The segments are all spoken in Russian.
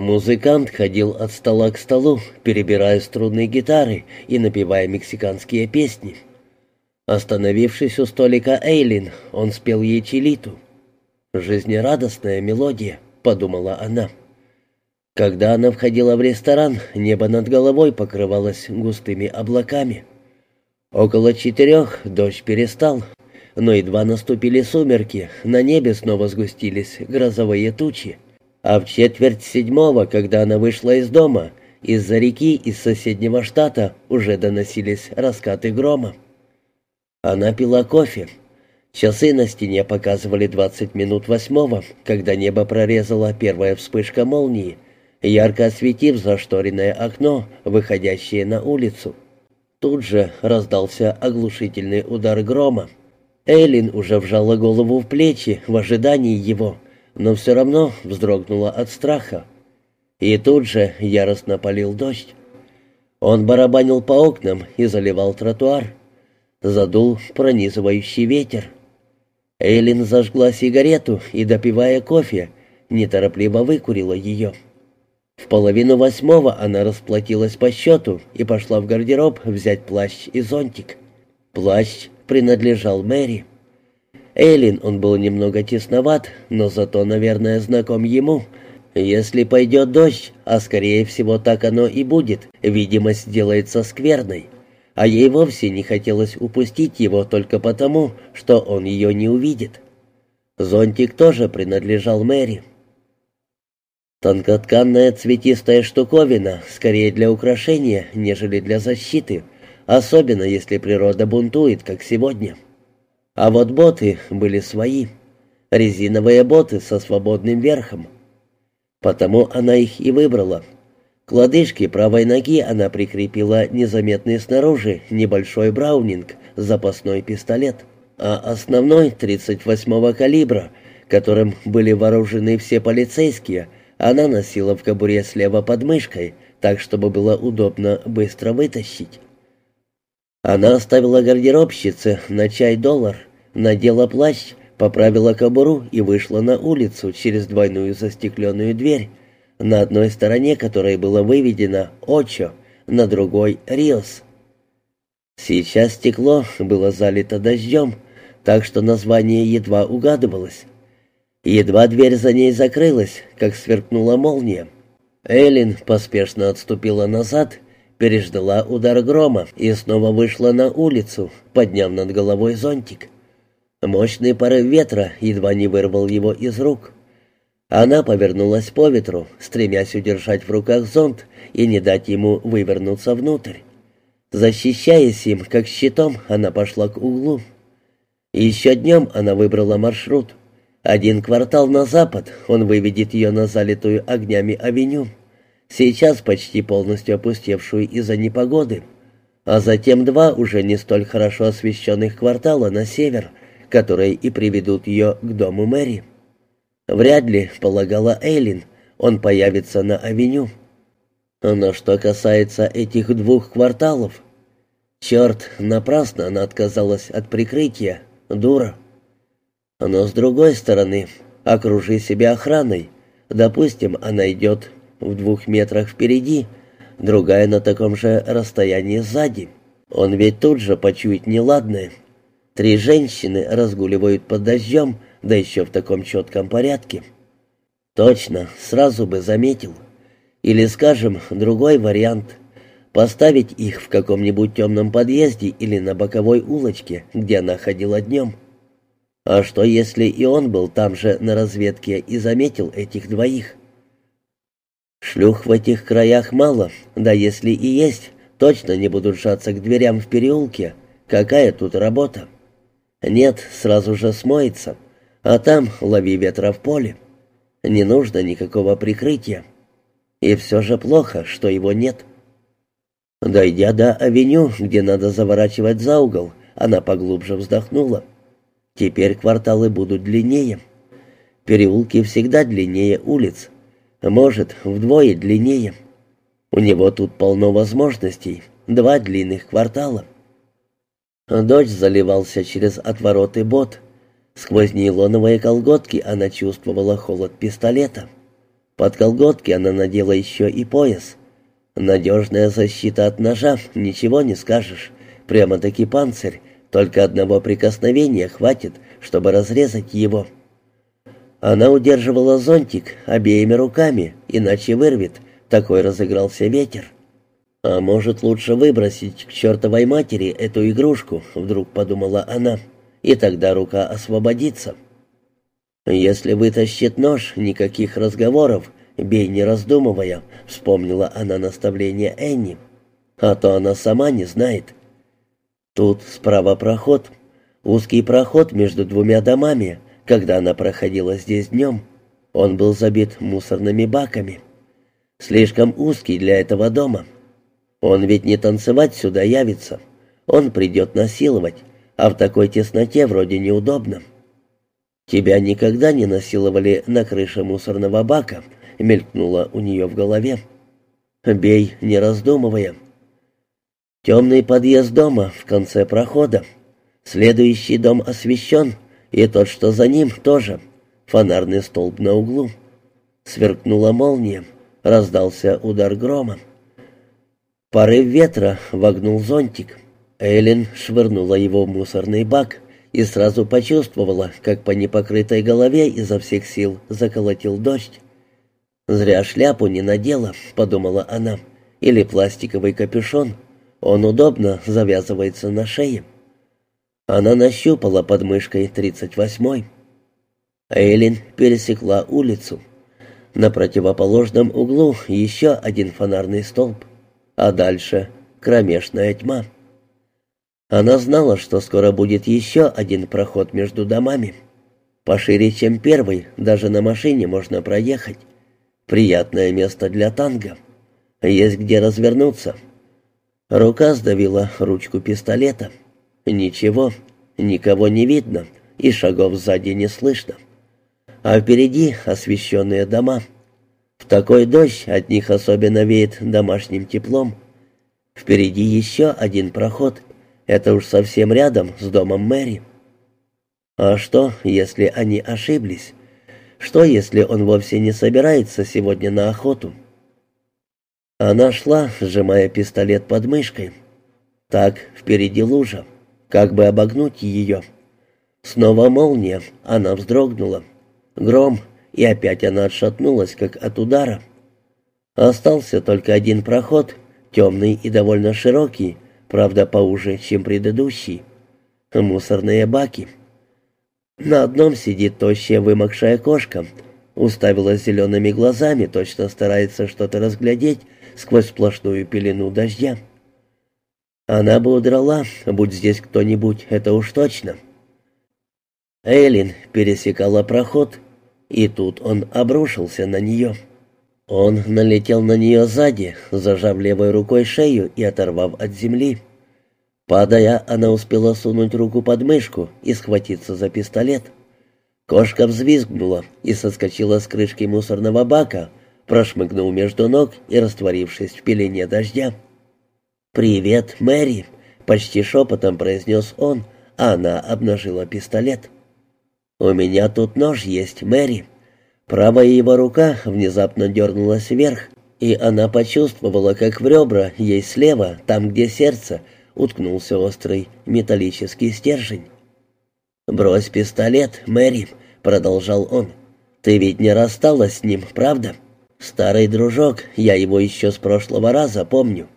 Музыкант ходил от стола к столу, перебирая струнные гитары и напевая мексиканские песни. Остановившись у столика Эйлин, он спел ей чилиту. «Жизнерадостная мелодия», — подумала она. Когда она входила в ресторан, небо над головой покрывалось густыми облаками. Около четырех дождь перестал, но едва наступили сумерки, на небе снова сгустились грозовые тучи. А в четверть седьмого, когда она вышла из дома, из-за реки из соседнего штата уже доносились раскаты грома. Она пила кофе. Часы на стене показывали двадцать минут восьмого, когда небо прорезала первая вспышка молнии, ярко осветив зашторенное окно, выходящее на улицу. Тут же раздался оглушительный удар грома. Эйлин уже вжала голову в плечи в ожидании его, но все равно вздрогнула от страха. И тут же яростно полил дождь. Он барабанил по окнам и заливал тротуар. Задул пронизывающий ветер. Эйлин зажгла сигарету и, допивая кофе, неторопливо выкурила ее. В половину восьмого она расплатилась по счету и пошла в гардероб взять плащ и зонтик. Плащ принадлежал Мэри. Эйлин он был немного тесноват, но зато, наверное, знаком ему. Если пойдет дождь, а скорее всего так оно и будет, видимость делается скверной. А ей вовсе не хотелось упустить его только потому, что он ее не увидит. Зонтик тоже принадлежал Мэри. Тонкотканная цветистая штуковина, скорее для украшения, нежели для защиты, особенно если природа бунтует, как сегодня. А вот боты были свои, резиновые боты со свободным верхом. Потому она их и выбрала. К лодыжке правой ноги она прикрепила незаметный снаружи небольшой браунинг, запасной пистолет, а основной 38-го калибра, которым были вооружены все полицейские – она носила в кобуре слева под мышкой, так, чтобы было удобно быстро вытащить. Она оставила гардеробщице на чай доллар, надела плащ, поправила кобуру и вышла на улицу через двойную застекленную дверь, на одной стороне которой было выведено «Очо», на другой «Риос». Сейчас стекло было залито дождем, так что название едва угадывалось. Едва дверь за ней закрылась, как сверкнула молния. Эллин поспешно отступила назад, переждала удар грома и снова вышла на улицу, подняв над головой зонтик. Мощный порыв ветра едва не вырвал его из рук. Она повернулась по ветру, стремясь удержать в руках зонт и не дать ему вывернуться внутрь. Защищаясь им, как щитом, она пошла к углу. Еще днем она выбрала маршрут. Один квартал на запад он выведет ее на залитую огнями авеню, сейчас почти полностью опустевшую из-за непогоды, а затем два уже не столь хорошо освещенных квартала на север, которые и приведут ее к дому Мэри. Вряд ли, полагала Эйлин, он появится на авеню. Но что касается этих двух кварталов... Черт, напрасно она отказалась от прикрытия, дура. Но с другой стороны, окружи себя охраной. Допустим, она идет в двух метрах впереди, другая на таком же расстоянии сзади. Он ведь тут же почует неладное. Три женщины разгуливают под дождем, да еще в таком четком порядке. Точно, сразу бы заметил. Или, скажем, другой вариант. Поставить их в каком-нибудь темном подъезде или на боковой улочке, где она ходила днем. А что, если и он был там же на разведке и заметил этих двоих? Шлюх в этих краях мало, да если и есть, точно не будут сжаться к дверям в переулке. Какая тут работа? Нет, сразу же смоется. А там лови ветра в поле. Не нужно никакого прикрытия. И все же плохо, что его нет. Дойдя до авеню, где надо заворачивать за угол, она поглубже вздохнула. Теперь кварталы будут длиннее. Переулки всегда длиннее улиц. Может, вдвое длиннее. У него тут полно возможностей. Два длинных квартала. Дождь заливался через отвороты бот. Сквозь нейлоновые колготки она чувствовала холод пистолета. Под колготки она надела еще и пояс. Надежная защита от ножа, ничего не скажешь. Прямо-таки панцирь, только одного прикосновения хватит, чтобы разрезать его. Она удерживала зонтик обеими руками, иначе вырвет, такой разыгрался ветер. «А может, лучше выбросить к чертовой матери эту игрушку?» — вдруг подумала она. «И тогда рука освободится». «Если вытащит нож, никаких разговоров, бей не раздумывая», — вспомнила она наставление Энни. «А то она сама не знает». Тут справа проход. Узкий проход между двумя домами, когда она проходила здесь днем. Он был забит мусорными баками. Слишком узкий для этого дома. Он ведь не танцевать сюда явится. Он придет насиловать, а в такой тесноте вроде неудобно. «Тебя никогда не насиловали на крыше мусорного бака», — мелькнуло у нее в голове. «Бей, не раздумывая». Темный подъезд дома в конце прохода. Следующий дом освещен, и тот, что за ним, тоже. Фонарный столб на углу. Сверкнула молния, раздался удар грома. Порыв ветра вогнул зонтик. Эллен швырнула его в мусорный бак и сразу почувствовала, как по непокрытой голове изо всех сил заколотил дождь. «Зря шляпу не надела», — подумала она, — «или пластиковый капюшон. Он удобно завязывается на шее». Она нащупала под мышкой тридцать восьмой. Эйлин пересекла улицу. На противоположном углу еще один фонарный столб а дальше кромешная тьма. Она знала, что скоро будет еще один проход между домами. Пошире, чем первый, даже на машине можно проехать. Приятное место для танго. Есть где развернуться. Рука сдавила ручку пистолета. Ничего, никого не видно, и шагов сзади не слышно. А впереди освещенные дома — такой дождь от них особенно веет домашним теплом. Впереди еще один проход. Это уж совсем рядом с домом Мэри. А что, если они ошиблись? Что, если он вовсе не собирается сегодня на охоту? Она шла, сжимая пистолет под мышкой. Так, впереди лужа. Как бы обогнуть ее? Снова молния. Она вздрогнула. Гром, и опять она отшатнулась, как от удара. Остался только один проход, темный и довольно широкий, правда поуже, чем предыдущий. Мусорные баки. На одном сидит тощая вымокшая кошка, уставилась зелеными глазами, точно старается что-то разглядеть сквозь сплошную пелену дождя. Она бы удрала, будь здесь кто-нибудь, это уж точно. Эйлин пересекала проход, и тут он обрушился на нее. Он налетел на нее сзади, зажав левой рукой шею и оторвав от земли. Падая, она успела сунуть руку под мышку и схватиться за пистолет. Кошка взвизгнула и соскочила с крышки мусорного бака, прошмыгнув между ног и растворившись в пелене дождя. «Привет, Мэри!» — почти шепотом произнес он, а она обнажила пистолет. «У меня тут нож есть, Мэри». Правая его рука внезапно дернулась вверх, и она почувствовала, как в ребра ей слева, там, где сердце, уткнулся острый металлический стержень. «Брось пистолет, Мэри», — продолжал он. «Ты ведь не рассталась с ним, правда? Старый дружок, я его еще с прошлого раза помню.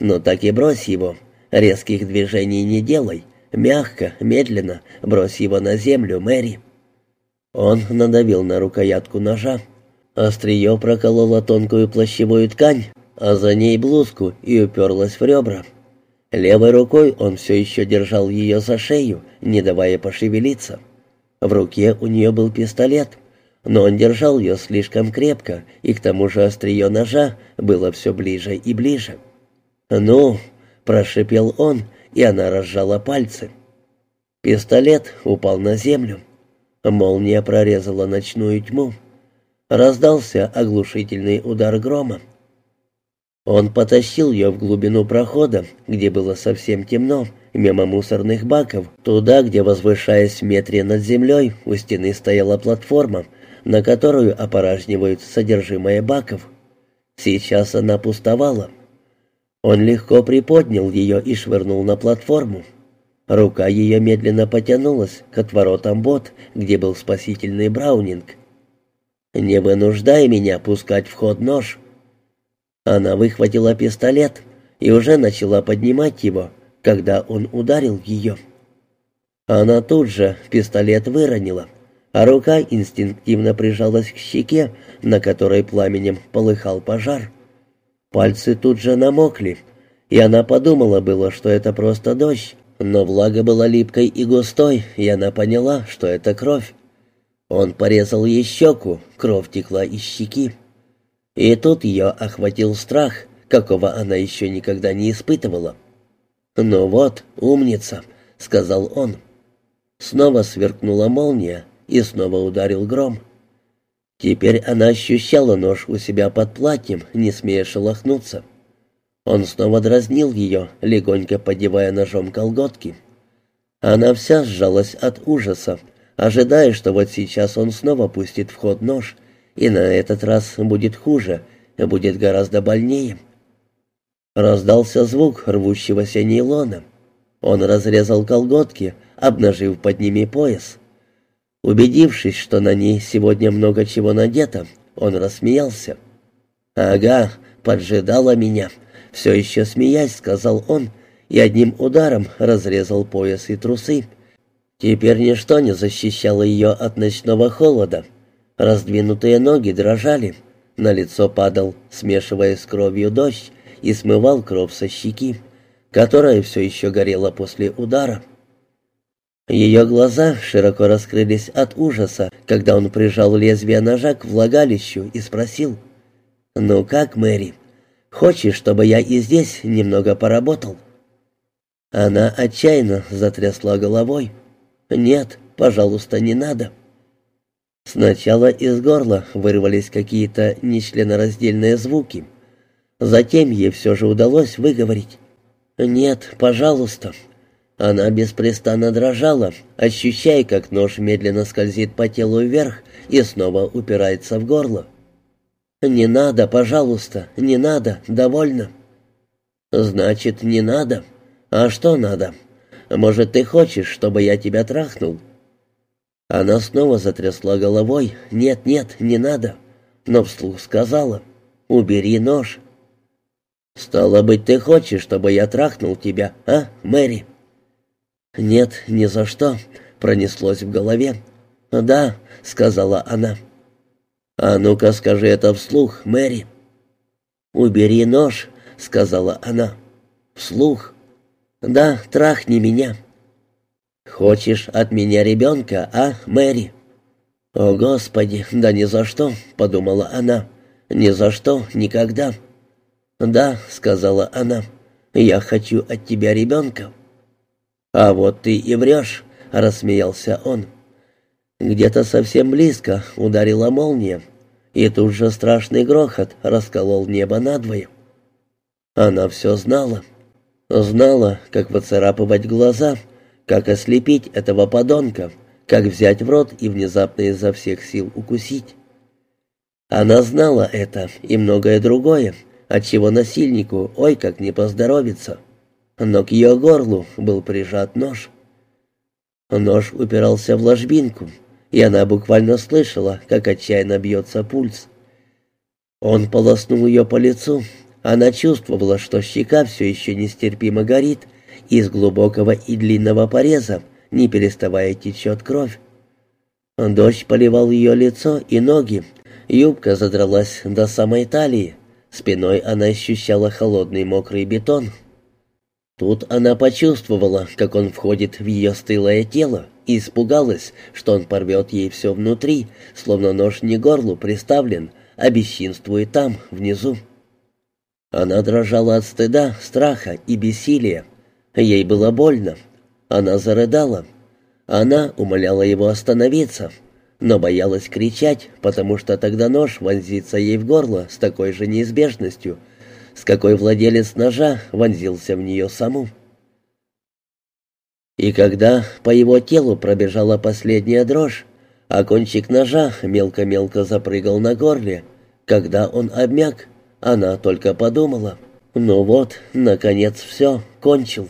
Но так и брось его, резких движений не делай, мягко, медленно брось его на землю, Мэри». Он надавил на рукоятку ножа. Острие прокололо тонкую плащевую ткань, а за ней блузку и уперлось в ребра. Левой рукой он все еще держал ее за шею, не давая пошевелиться. В руке у нее был пистолет, но он держал ее слишком крепко, и к тому же острие ножа было все ближе и ближе. «Ну!» — прошипел он, и она разжала пальцы. Пистолет упал на землю. Молния прорезала ночную тьму. Раздался оглушительный удар грома. Он потащил ее в глубину прохода, где было совсем темно, мимо мусорных баков, туда, где, возвышаясь в метре над землей, у стены стояла платформа, на которую опорожнивают содержимое баков. Сейчас она пустовала. Он легко приподнял ее и швырнул на платформу. Рука ее медленно потянулась к отворотам бот, где был спасительный браунинг. «Не вынуждай меня пускать в ход нож». Она выхватила пистолет и уже начала поднимать его, когда он ударил ее. Она тут же пистолет выронила, а рука инстинктивно прижалась к щеке, на которой пламенем полыхал пожар. Пальцы тут же намокли, и она подумала было, что это просто дождь, но влага была липкой и густой, и она поняла, что это кровь. Он порезал ей щеку, кровь текла из щеки. И тут ее охватил страх, какого она еще никогда не испытывала. «Ну вот, умница», — сказал он. Снова сверкнула молния, и снова ударил гром. Теперь она ощущала нож у себя под платьем, не смея шелохнуться. Он снова дразнил ее, легонько подевая ножом колготки. Она вся сжалась от ужаса, ожидая, что вот сейчас он снова пустит в ход нож, и на этот раз будет хуже, будет гораздо больнее. Раздался звук рвущегося нейлона. Он разрезал колготки, обнажив под ними пояс. Убедившись, что на ней сегодня много чего надето, он рассмеялся. «Ага, поджидала меня», — все еще смеясь, сказал он, и одним ударом разрезал пояс и трусы. Теперь ничто не защищало ее от ночного холода. Раздвинутые ноги дрожали, на лицо падал, смешивая с кровью дождь, и смывал кровь со щеки, которая все еще горела после удара. Ее глаза широко раскрылись от ужаса, когда он прижал лезвие ножа к влагалищу и спросил, «Ну как, Мэри, хочешь, чтобы я и здесь немного поработал?» Она отчаянно затрясла головой. «Нет, пожалуйста, не надо». Сначала из горла вырвались какие-то нечленораздельные звуки. Затем ей все же удалось выговорить. «Нет, пожалуйста». Она беспрестанно дрожала, ощущая, как нож медленно скользит по телу вверх и снова упирается в горло. «Не надо, пожалуйста, не надо, довольно». «Значит, не надо. А что надо? Может, ты хочешь, чтобы я тебя трахнул?» Она снова затрясла головой. «Нет, нет, не надо». Но вслух сказала. «Убери нож». «Стало быть, ты хочешь, чтобы я трахнул тебя, а, Мэри?» «Нет, ни за что», — пронеслось в голове. «Да», — сказала она. «А ну-ка скажи это вслух, Мэри». «Убери нож», — сказала она. «Вслух». «Да, трахни меня». «Хочешь от меня ребенка, а, Мэри?» «О, Господи, да ни за что», — подумала она. «Ни за что, никогда». «Да», — сказала она, — «я хочу от тебя ребенка». «А вот ты и врешь», — рассмеялся он. Где-то совсем близко ударила молния, и тут же страшный грохот расколол небо надвое. Она все знала. Знала, как выцарапывать глаза, как ослепить этого подонка, как взять в рот и внезапно изо всех сил укусить. Она знала это и многое другое, отчего насильнику ой как не поздоровится но к ее горлу был прижат нож. Нож упирался в ложбинку, и она буквально слышала, как отчаянно бьется пульс. Он полоснул ее по лицу. Она чувствовала, что щека все еще нестерпимо горит, из глубокого и длинного пореза, не переставая, течет кровь. Дождь поливал ее лицо и ноги, юбка задралась до самой талии, спиной она ощущала холодный мокрый бетон. Тут она почувствовала, как он входит в ее стылое тело, и испугалась, что он порвет ей все внутри, словно нож не горлу приставлен, а бесчинствует там, внизу. Она дрожала от стыда, страха и бессилия. Ей было больно. Она зарыдала. Она умоляла его остановиться, но боялась кричать, потому что тогда нож вонзится ей в горло с такой же неизбежностью — с какой владелец ножа вонзился в нее саму. И когда по его телу пробежала последняя дрожь, а кончик ножа мелко-мелко запрыгал на горле. Когда он обмяк, она только подумала, ну вот, наконец все, кончил.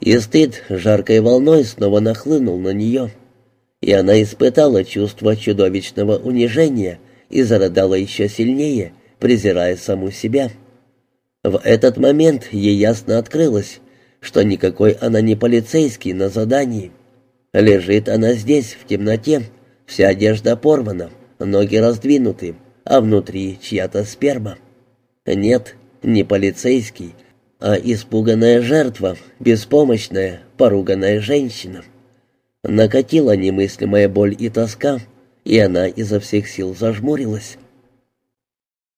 И стыд жаркой волной снова нахлынул на нее. И она испытала чувство чудовищного унижения и зарыдала еще сильнее, презирая саму себя. В этот момент ей ясно открылось, что никакой она не полицейский на задании. Лежит она здесь, в темноте, вся одежда порвана, ноги раздвинуты, а внутри чья-то сперма. Нет, не полицейский, а испуганная жертва, беспомощная, поруганная женщина. Накатила немыслимая боль и тоска, и она изо всех сил зажмурилась.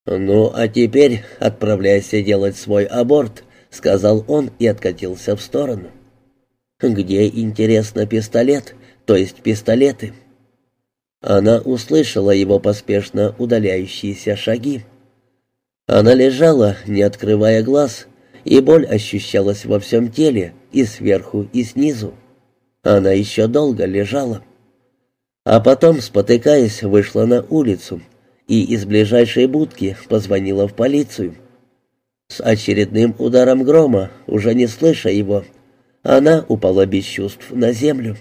«Ну, а теперь отправляйся делать свой аборт», — сказал он и откатился в сторону. «Где, интересно, пистолет, то есть пистолеты?» Она услышала его поспешно удаляющиеся шаги. Она лежала, не открывая глаз, и боль ощущалась во всем теле, и сверху, и снизу. Она еще долго лежала. А потом, спотыкаясь, вышла на улицу и из ближайшей будки позвонила в полицию. С очередным ударом грома, уже не слыша его, она упала без чувств на землю.